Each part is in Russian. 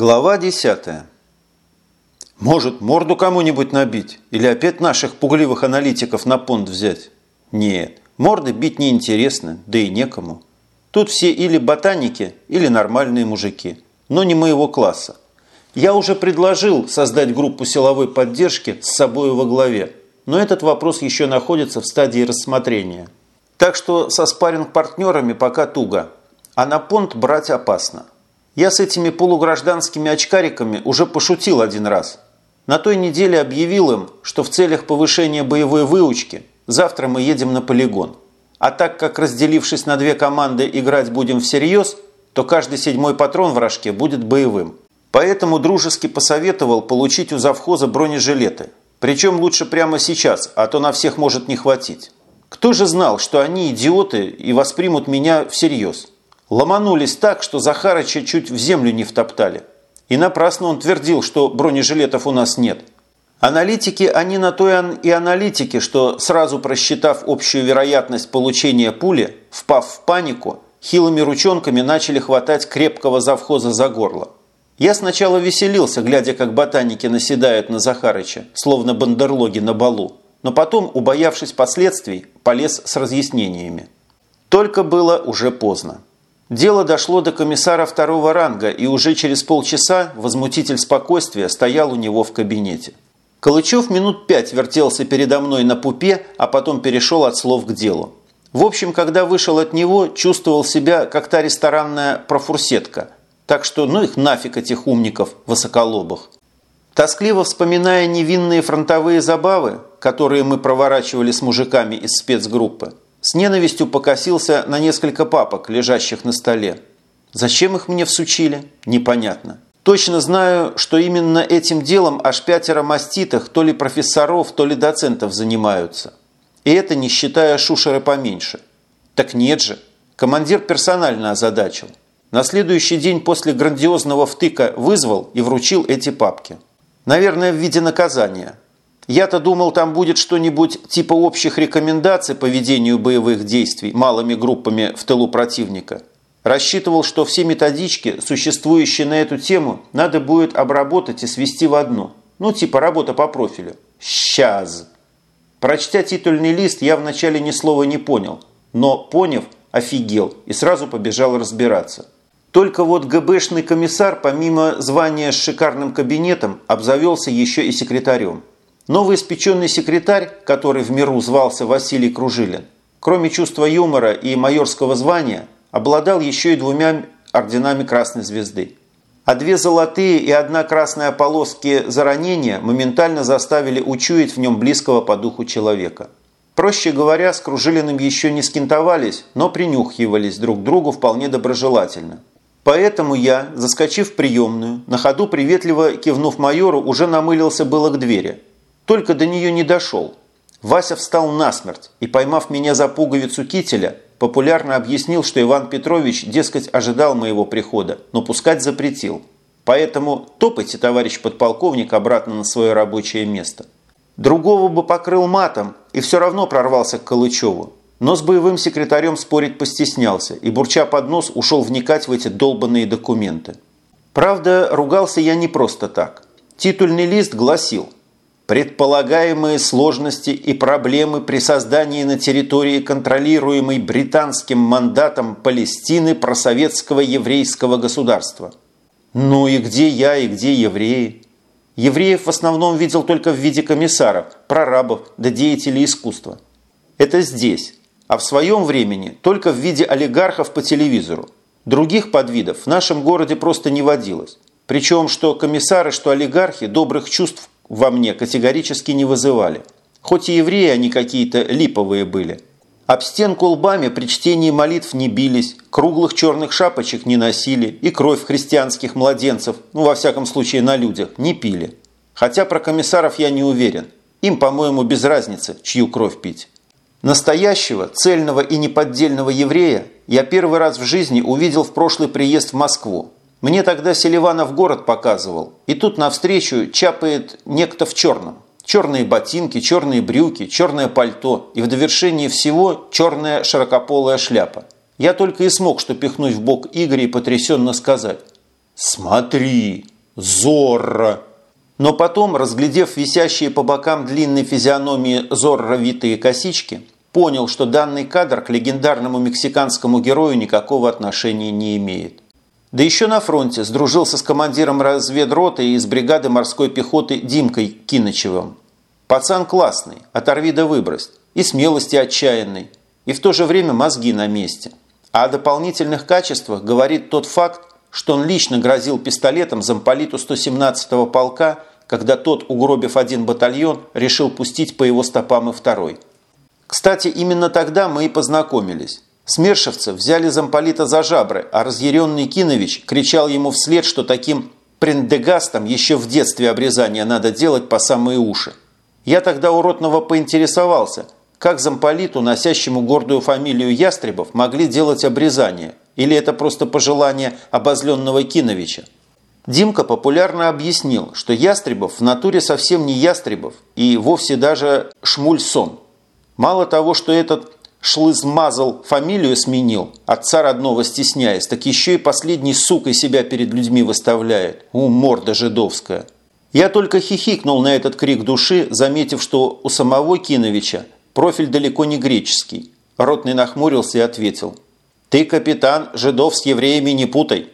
Глава 10. Может, морду кому-нибудь набить? Или опять наших пугливых аналитиков на понт взять? Нет, морды бить неинтересно, да и некому. Тут все или ботаники, или нормальные мужики, но не моего класса. Я уже предложил создать группу силовой поддержки с собой во главе, но этот вопрос еще находится в стадии рассмотрения. Так что со спарринг-партнерами пока туго, а на понт брать опасно. Я с этими полугражданскими очкариками уже пошутил один раз. На той неделе объявил им, что в целях повышения боевой выучки завтра мы едем на полигон. А так как, разделившись на две команды, играть будем всерьез, то каждый седьмой патрон в рожке будет боевым. Поэтому дружески посоветовал получить у завхоза бронежилеты. Причем лучше прямо сейчас, а то на всех может не хватить. Кто же знал, что они идиоты и воспримут меня всерьез? Ломанулись так, что Захарыча чуть в землю не втоптали. И напрасно он твердил, что бронежилетов у нас нет. Аналитики, они на то и аналитики, что сразу просчитав общую вероятность получения пули, впав в панику, хилыми ручонками начали хватать крепкого завхоза за горло. Я сначала веселился, глядя, как ботаники наседают на Захарыча, словно бандерлоги на балу, но потом, убоявшись последствий, полез с разъяснениями. Только было уже поздно. Дело дошло до комиссара второго ранга, и уже через полчаса возмутитель спокойствия стоял у него в кабинете. Калычев минут пять вертелся передо мной на пупе, а потом перешел от слов к делу. В общем, когда вышел от него, чувствовал себя как та ресторанная профурсетка. Так что ну их нафиг этих умников высоколобых. Тоскливо вспоминая невинные фронтовые забавы, которые мы проворачивали с мужиками из спецгруппы, с ненавистью покосился на несколько папок, лежащих на столе. Зачем их мне всучили? Непонятно. Точно знаю, что именно этим делом аж пятеро маститых то ли профессоров, то ли доцентов занимаются. И это не считая шушеры поменьше. Так нет же. Командир персонально озадачил. На следующий день после грандиозного втыка вызвал и вручил эти папки. Наверное, в виде наказания – я-то думал, там будет что-нибудь типа общих рекомендаций по ведению боевых действий малыми группами в тылу противника. Рассчитывал, что все методички, существующие на эту тему, надо будет обработать и свести в одну. Ну, типа работа по профилю. Сейчас. Прочтя титульный лист, я вначале ни слова не понял. Но, поняв, офигел и сразу побежал разбираться. Только вот ГБшный комиссар, помимо звания с шикарным кабинетом, обзавелся еще и секретарем. Новоиспеченный секретарь, который в миру звался Василий Кружилин, кроме чувства юмора и майорского звания, обладал еще и двумя орденами Красной Звезды. А две золотые и одна красная полоски за ранение моментально заставили учуять в нем близкого по духу человека. Проще говоря, с Кружилиным еще не скинтовались, но принюхивались друг к другу вполне доброжелательно. Поэтому я, заскочив в приемную, на ходу приветливо кивнув майору, уже намылился было к двери – только до нее не дошел. Вася встал насмерть и, поймав меня за пуговицу кителя, популярно объяснил, что Иван Петрович, дескать, ожидал моего прихода, но пускать запретил. Поэтому топайте, товарищ подполковник, обратно на свое рабочее место. Другого бы покрыл матом и все равно прорвался к Калычеву. Но с боевым секретарем спорить постеснялся и, бурча под нос, ушел вникать в эти долбанные документы. Правда, ругался я не просто так. Титульный лист гласил – предполагаемые сложности и проблемы при создании на территории, контролируемой британским мандатом Палестины просоветского еврейского государства. Ну и где я, и где евреи? Евреев в основном видел только в виде комиссаров, прорабов да деятелей искусства. Это здесь, а в своем времени только в виде олигархов по телевизору. Других подвидов в нашем городе просто не водилось. Причем что комиссары, что олигархи добрых чувств во мне категорически не вызывали. Хоть и евреи они какие-то липовые были. Об стенку лбами при чтении молитв не бились, круглых черных шапочек не носили и кровь христианских младенцев, ну во всяком случае на людях, не пили. Хотя про комиссаров я не уверен. Им, по-моему, без разницы, чью кровь пить. Настоящего, цельного и неподдельного еврея я первый раз в жизни увидел в прошлый приезд в Москву, мне тогда Селиванов город показывал, и тут навстречу чапает некто в черном. Черные ботинки, черные брюки, черное пальто и в довершении всего черная широкополая шляпа. Я только и смог что пихнуть в бок Игоря и потрясенно сказать. «Смотри, Зорро!» Но потом, разглядев висящие по бокам длинной физиономии Зорро витые косички, понял, что данный кадр к легендарному мексиканскому герою никакого отношения не имеет. Да еще на фронте сдружился с командиром разведроты из бригады морской пехоты Димкой Киночевым. Пацан классный, оторви да выбрось, и смелости отчаянный, и в то же время мозги на месте. А о дополнительных качествах говорит тот факт, что он лично грозил пистолетом замполиту 117-го полка, когда тот, угробив один батальон, решил пустить по его стопам и второй. Кстати, именно тогда мы и познакомились. Смершевцы взяли замполита за жабры, а разъяренный Кинович кричал ему вслед, что таким прендегастом еще в детстве обрезания надо делать по самые уши. Я тогда уродного поинтересовался, как замполиту, носящему гордую фамилию Ястребов, могли делать обрезание, или это просто пожелание обозленного Киновича. Димка популярно объяснил, что Ястребов в натуре совсем не Ястребов и вовсе даже Шмульсон. Мало того, что этот шлызмазал, фамилию сменил, отца родного стесняясь, так еще и последний сукой себя перед людьми выставляет. У, морда жидовская. Я только хихикнул на этот крик души, заметив, что у самого Киновича профиль далеко не греческий. Ротный нахмурился и ответил. «Ты, капитан, жидов с евреями не путай.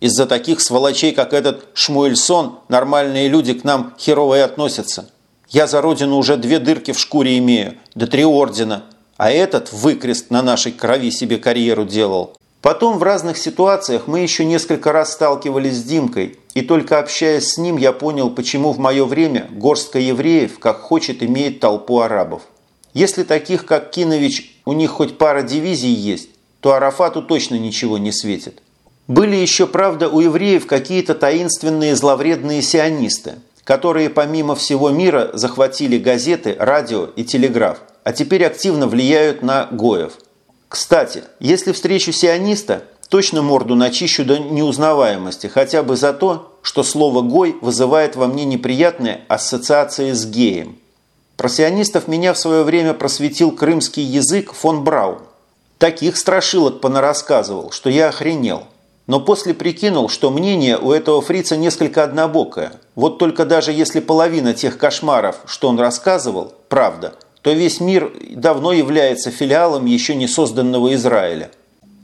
Из-за таких сволочей, как этот Шмуэльсон, нормальные люди к нам херово и относятся. Я за родину уже две дырки в шкуре имею, да три ордена, а этот выкрест на нашей крови себе карьеру делал. Потом в разных ситуациях мы еще несколько раз сталкивались с Димкой, и только общаясь с ним я понял, почему в мое время горстка евреев, как хочет, имеет толпу арабов. Если таких, как Кинович, у них хоть пара дивизий есть, то Арафату точно ничего не светит. Были еще, правда, у евреев какие-то таинственные зловредные сионисты, которые помимо всего мира захватили газеты, радио и телеграф а теперь активно влияют на Гоев. Кстати, если встречу сиониста, точно морду начищу до неузнаваемости, хотя бы за то, что слово «гой» вызывает во мне неприятные ассоциации с геем. Про сионистов меня в свое время просветил крымский язык фон Браун. Таких страшилок понарассказывал, что я охренел. Но после прикинул, что мнение у этого фрица несколько однобокое. Вот только даже если половина тех кошмаров, что он рассказывал, правда – то весь мир давно является филиалом еще не созданного Израиля.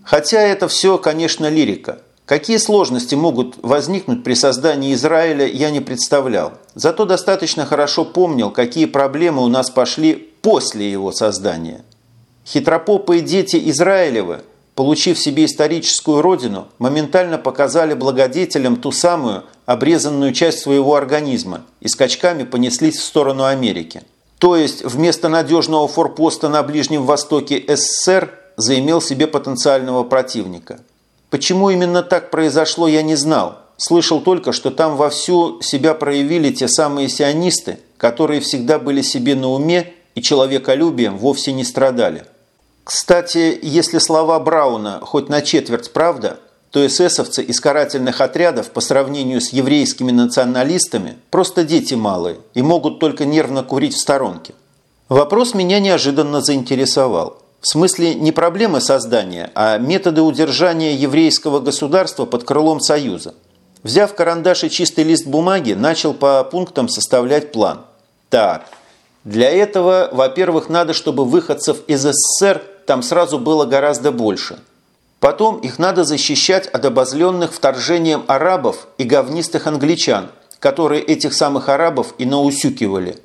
Хотя это все, конечно, лирика. Какие сложности могут возникнуть при создании Израиля, я не представлял. Зато достаточно хорошо помнил, какие проблемы у нас пошли после его создания. Хитропопые дети Израилевы, получив себе историческую родину, моментально показали благодетелям ту самую обрезанную часть своего организма и скачками понеслись в сторону Америки. То есть вместо надежного форпоста на Ближнем Востоке СССР заимел себе потенциального противника. Почему именно так произошло, я не знал. Слышал только, что там вовсю себя проявили те самые сионисты, которые всегда были себе на уме и человеколюбием вовсе не страдали. Кстати, если слова Брауна хоть на четверть правда, то эсэсовцы из карательных отрядов по сравнению с еврейскими националистами просто дети малые и могут только нервно курить в сторонке. Вопрос меня неожиданно заинтересовал. В смысле не проблемы создания, а методы удержания еврейского государства под крылом Союза. Взяв карандаш и чистый лист бумаги, начал по пунктам составлять план. Так, для этого, во-первых, надо, чтобы выходцев из СССР там сразу было гораздо больше – Потом их надо защищать от обозленных вторжением арабов и говнистых англичан, которые этих самых арабов и наусюкивали.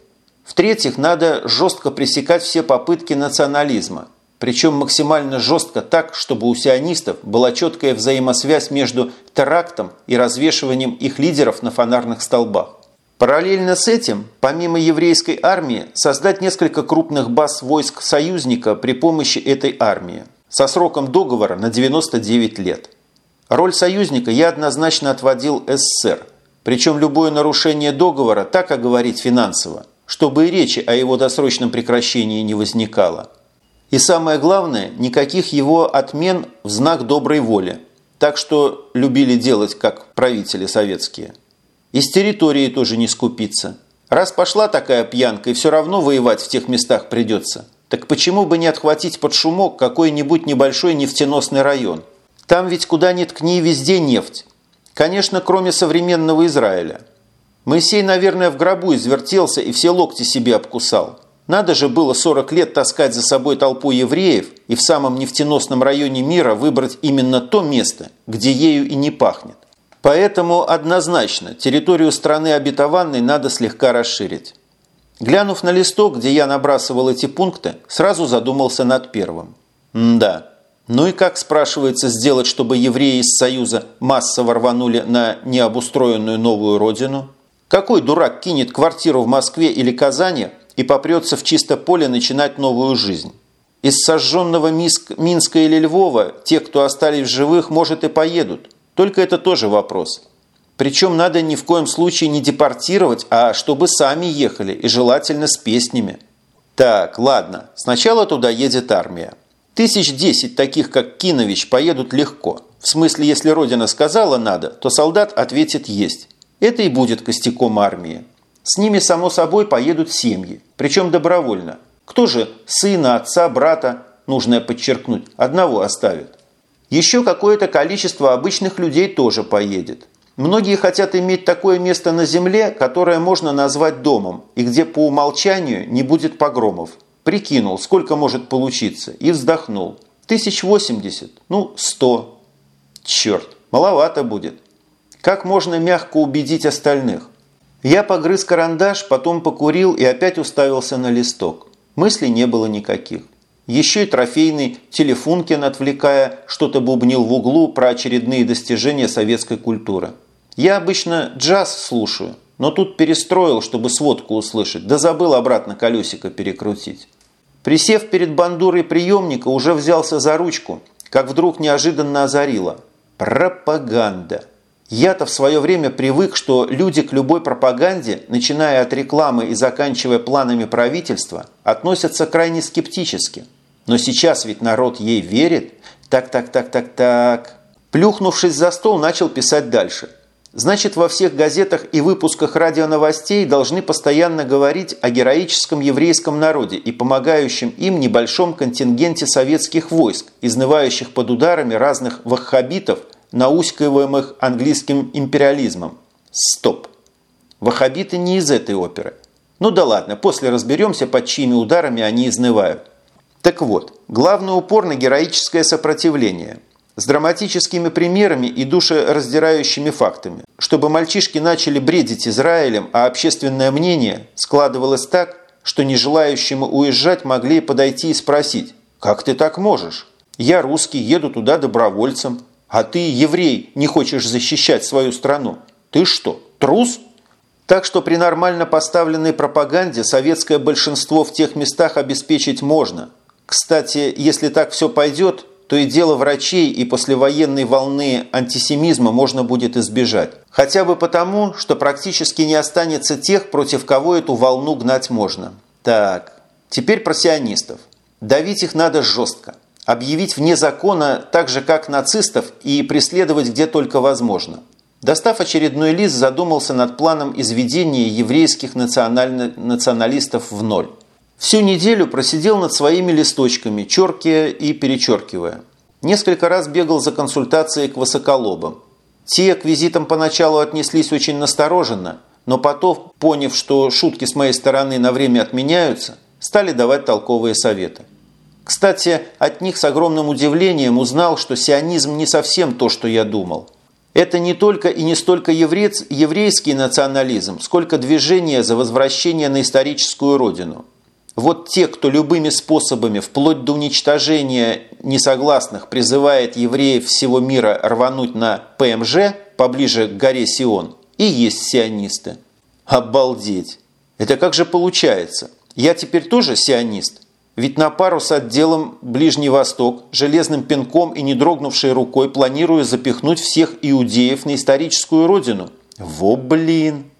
В-третьих, надо жестко пресекать все попытки национализма, причем максимально жестко так, чтобы у сионистов была четкая взаимосвязь между терактом и развешиванием их лидеров на фонарных столбах. Параллельно с этим, помимо еврейской армии, создать несколько крупных баз войск союзника при помощи этой армии со сроком договора на 99 лет. Роль союзника я однозначно отводил СССР, причем любое нарушение договора так оговорить финансово, чтобы и речи о его досрочном прекращении не возникало. И самое главное, никаких его отмен в знак доброй воли, так что любили делать как правители советские. И с территории тоже не скупиться. Раз пошла такая пьянка, и все равно воевать в тех местах придется – так почему бы не отхватить под шумок какой-нибудь небольшой нефтеносный район? Там ведь куда ни ткни, везде нефть. Конечно, кроме современного Израиля. Моисей, наверное, в гробу извертелся и все локти себе обкусал. Надо же было 40 лет таскать за собой толпу евреев и в самом нефтеносном районе мира выбрать именно то место, где ею и не пахнет. Поэтому однозначно территорию страны обетованной надо слегка расширить. Глянув на листок, где я набрасывал эти пункты, сразу задумался над первым. М да. Ну и как, спрашивается, сделать, чтобы евреи из Союза массово рванули на необустроенную новую родину? Какой дурак кинет квартиру в Москве или Казани и попрется в чисто поле начинать новую жизнь? Из сожженного Минска или Львова те, кто остались в живых, может и поедут. Только это тоже вопрос. Причем надо ни в коем случае не депортировать, а чтобы сами ехали, и желательно с песнями. Так, ладно, сначала туда едет армия. Тысяч десять таких, как Кинович, поедут легко. В смысле, если Родина сказала «надо», то солдат ответит «есть». Это и будет костяком армии. С ними, само собой, поедут семьи, причем добровольно. Кто же сына, отца, брата, нужно подчеркнуть, одного оставит? Еще какое-то количество обычных людей тоже поедет. Многие хотят иметь такое место на земле, которое можно назвать домом, и где по умолчанию не будет погромов. Прикинул, сколько может получиться, и вздохнул. Тысяч восемьдесят, ну, сто. Черт, маловато будет. Как можно мягко убедить остальных? Я погрыз карандаш, потом покурил и опять уставился на листок. Мыслей не было никаких. Еще и трофейный Телефункин, отвлекая, что-то бубнил в углу про очередные достижения советской культуры. Я обычно джаз слушаю, но тут перестроил, чтобы сводку услышать, да забыл обратно колесико перекрутить. Присев перед бандурой приемника, уже взялся за ручку, как вдруг неожиданно озарило. Пропаганда. Я-то в свое время привык, что люди к любой пропаганде, начиная от рекламы и заканчивая планами правительства, относятся крайне скептически. Но сейчас ведь народ ей верит. Так, так, так, так, так. Плюхнувшись за стол, начал писать дальше – Значит, во всех газетах и выпусках радионовостей должны постоянно говорить о героическом еврейском народе и помогающем им небольшом контингенте советских войск, изнывающих под ударами разных ваххабитов, науськиваемых английским империализмом. Стоп! Ваххабиты не из этой оперы. Ну да ладно, после разберемся, под чьими ударами они изнывают. Так вот, главный упор на героическое сопротивление – с драматическими примерами и душераздирающими фактами, чтобы мальчишки начали бредить Израилем, а общественное мнение складывалось так, что не желающим уезжать могли подойти и спросить «Как ты так можешь? Я русский, еду туда добровольцем, а ты, еврей, не хочешь защищать свою страну. Ты что, трус?» Так что при нормально поставленной пропаганде советское большинство в тех местах обеспечить можно. Кстати, если так все пойдет, то и дело врачей и послевоенной волны антисемизма можно будет избежать. Хотя бы потому, что практически не останется тех, против кого эту волну гнать можно. Так, теперь про сионистов. Давить их надо жестко. Объявить вне закона так же, как нацистов, и преследовать где только возможно. Достав очередной лист, задумался над планом изведения еврейских националь... националистов в ноль. Всю неделю просидел над своими листочками, черкая и перечеркивая. Несколько раз бегал за консультацией к высоколобам. Те к визитам поначалу отнеслись очень настороженно, но потом, поняв, что шутки с моей стороны на время отменяются, стали давать толковые советы. Кстати, от них с огромным удивлением узнал, что сионизм не совсем то, что я думал. Это не только и не столько еврейц, еврейский национализм, сколько движение за возвращение на историческую родину – вот те, кто любыми способами, вплоть до уничтожения несогласных, призывает евреев всего мира рвануть на ПМЖ, поближе к горе Сион, и есть сионисты. Обалдеть! Это как же получается? Я теперь тоже сионист? Ведь на пару с отделом Ближний Восток, железным пинком и не дрогнувшей рукой планирую запихнуть всех иудеев на историческую родину. Во блин!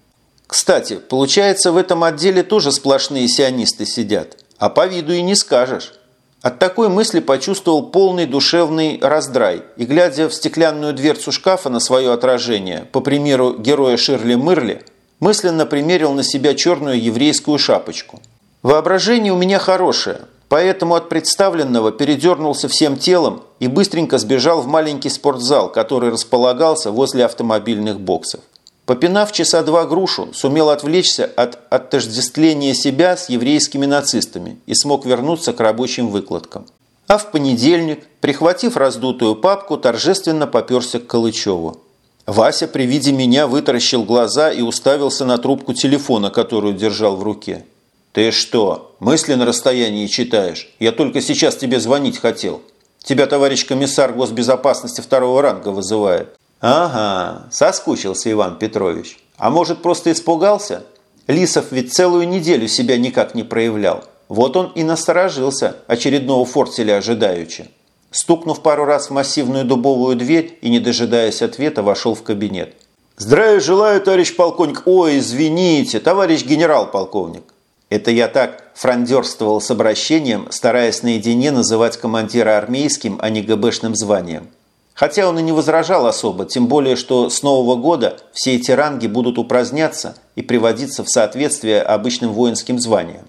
Кстати, получается, в этом отделе тоже сплошные сионисты сидят. А по виду и не скажешь. От такой мысли почувствовал полный душевный раздрай и, глядя в стеклянную дверцу шкафа на свое отражение, по примеру героя Ширли Мырли, мысленно примерил на себя черную еврейскую шапочку. Воображение у меня хорошее, Поэтому от представленного передернулся всем телом и быстренько сбежал в маленький спортзал, который располагался возле автомобильных боксов. Попинав часа два грушу, сумел отвлечься от отождествления себя с еврейскими нацистами и смог вернуться к рабочим выкладкам. А в понедельник, прихватив раздутую папку, торжественно поперся к Калычеву. Вася при виде меня вытаращил глаза и уставился на трубку телефона, которую держал в руке. «Ты что, мысли на расстоянии читаешь? Я только сейчас тебе звонить хотел. Тебя товарищ комиссар госбезопасности второго ранга вызывает». «Ага, соскучился Иван Петрович. А может, просто испугался? Лисов ведь целую неделю себя никак не проявлял. Вот он и насторожился, очередного фортеля ожидаючи». Стукнув пару раз в массивную дубовую дверь и, не дожидаясь ответа, вошел в кабинет. «Здравия желаю, товарищ полковник! Ой, извините, товарищ генерал-полковник!» Это я так франдерствовал с обращением, стараясь наедине называть командира армейским, а не ГБшным званием. Хотя он и не возражал особо, тем более, что с Нового года все эти ранги будут упраздняться и приводиться в соответствие обычным воинским званиям.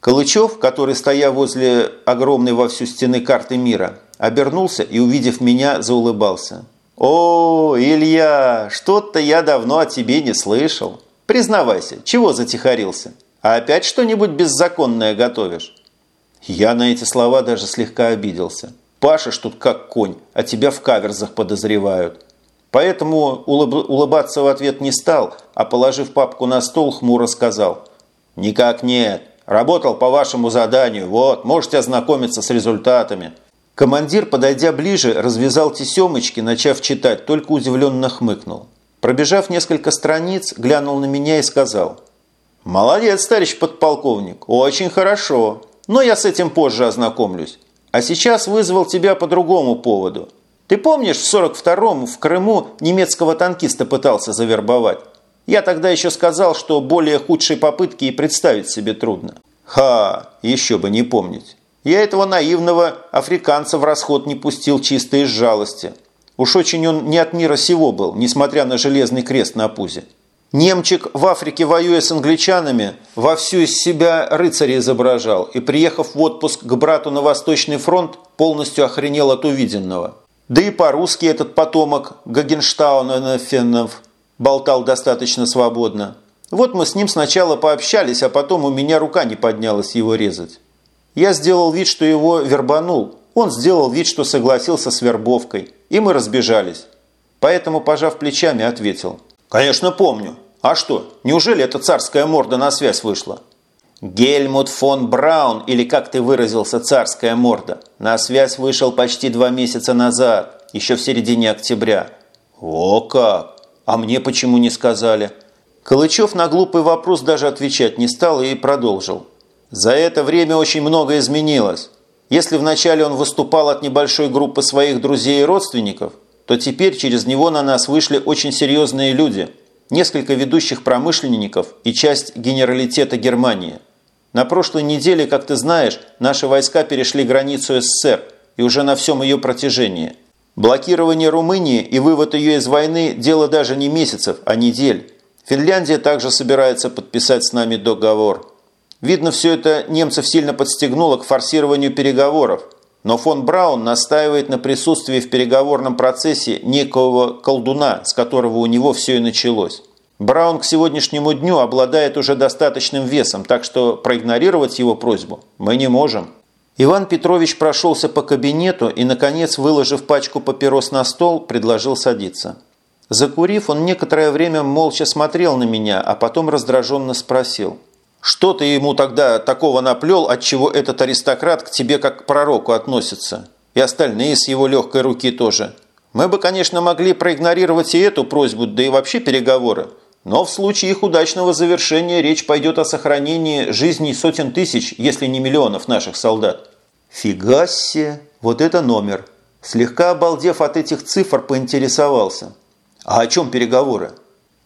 Калычев, который, стоя возле огромной во всю стены карты мира, обернулся и, увидев меня, заулыбался. «О, Илья, что-то я давно о тебе не слышал. Признавайся, чего затихарился? А опять что-нибудь беззаконное готовишь?» Я на эти слова даже слегка обиделся. Пашешь тут как конь, а тебя в каверзах подозревают. Поэтому улыб улыбаться в ответ не стал, а положив папку на стол, хмуро сказал. «Никак нет. Работал по вашему заданию. Вот, можете ознакомиться с результатами». Командир, подойдя ближе, развязал тесемочки, начав читать, только удивленно хмыкнул. Пробежав несколько страниц, глянул на меня и сказал. «Молодец, товарищ подполковник, очень хорошо. Но я с этим позже ознакомлюсь. А сейчас вызвал тебя по другому поводу. Ты помнишь, в 42-м в Крыму немецкого танкиста пытался завербовать? Я тогда еще сказал, что более худшей попытки и представить себе трудно. Ха, еще бы не помнить. Я этого наивного африканца в расход не пустил чисто из жалости. Уж очень он не от мира сего был, несмотря на железный крест на пузе. Немчик в Африке, воюя с англичанами, вовсю из себя рыцаря изображал и, приехав в отпуск к брату на Восточный фронт, полностью охренел от увиденного. Да и по-русски этот потомок Гагенштауна-Феннов болтал достаточно свободно. Вот мы с ним сначала пообщались, а потом у меня рука не поднялась его резать. Я сделал вид, что его вербанул. Он сделал вид, что согласился с вербовкой. И мы разбежались. Поэтому, пожав плечами, ответил – «Конечно помню. А что, неужели эта царская морда на связь вышла?» «Гельмут фон Браун, или как ты выразился, царская морда, на связь вышел почти два месяца назад, еще в середине октября». «О как! А мне почему не сказали?» Калычев на глупый вопрос даже отвечать не стал и продолжил. «За это время очень многое изменилось. Если вначале он выступал от небольшой группы своих друзей и родственников – то теперь через него на нас вышли очень серьезные люди, несколько ведущих промышленников и часть генералитета Германии. На прошлой неделе, как ты знаешь, наши войска перешли границу СССР и уже на всем ее протяжении. Блокирование Румынии и вывод ее из войны – дело даже не месяцев, а недель. Финляндия также собирается подписать с нами договор. Видно, все это немцев сильно подстегнуло к форсированию переговоров – но фон Браун настаивает на присутствии в переговорном процессе некого колдуна, с которого у него все и началось. Браун к сегодняшнему дню обладает уже достаточным весом, так что проигнорировать его просьбу мы не можем. Иван Петрович прошелся по кабинету и, наконец, выложив пачку папирос на стол, предложил садиться. Закурив, он некоторое время молча смотрел на меня, а потом раздраженно спросил – что ты ему тогда такого наплел, от чего этот аристократ к тебе как к пророку относится? И остальные с его легкой руки тоже. Мы бы, конечно, могли проигнорировать и эту просьбу, да и вообще переговоры. Но в случае их удачного завершения речь пойдет о сохранении жизней сотен тысяч, если не миллионов наших солдат. Фига себе, вот это номер. Слегка обалдев от этих цифр, поинтересовался. А о чем переговоры?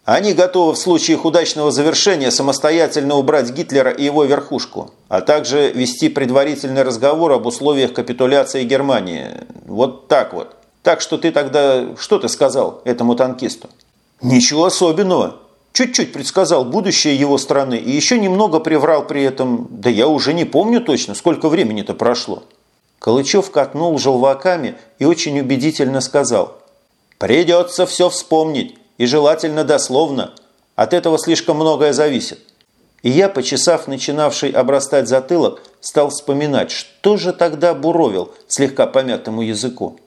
Они готовы в случае их удачного завершения самостоятельно убрать Гитлера и его верхушку, а также вести предварительный разговор об условиях капитуляции Германии. Вот так вот. Так что ты тогда... Что ты сказал этому танкисту? Ничего особенного. Чуть-чуть предсказал будущее его страны и еще немного приврал при этом, да я уже не помню точно, сколько времени-то прошло. Калычев катнул желваками и очень убедительно сказал. «Придется все вспомнить, и желательно дословно. От этого слишком многое зависит». И я, почесав начинавший обрастать затылок, стал вспоминать, что же тогда буровил слегка помятому языку.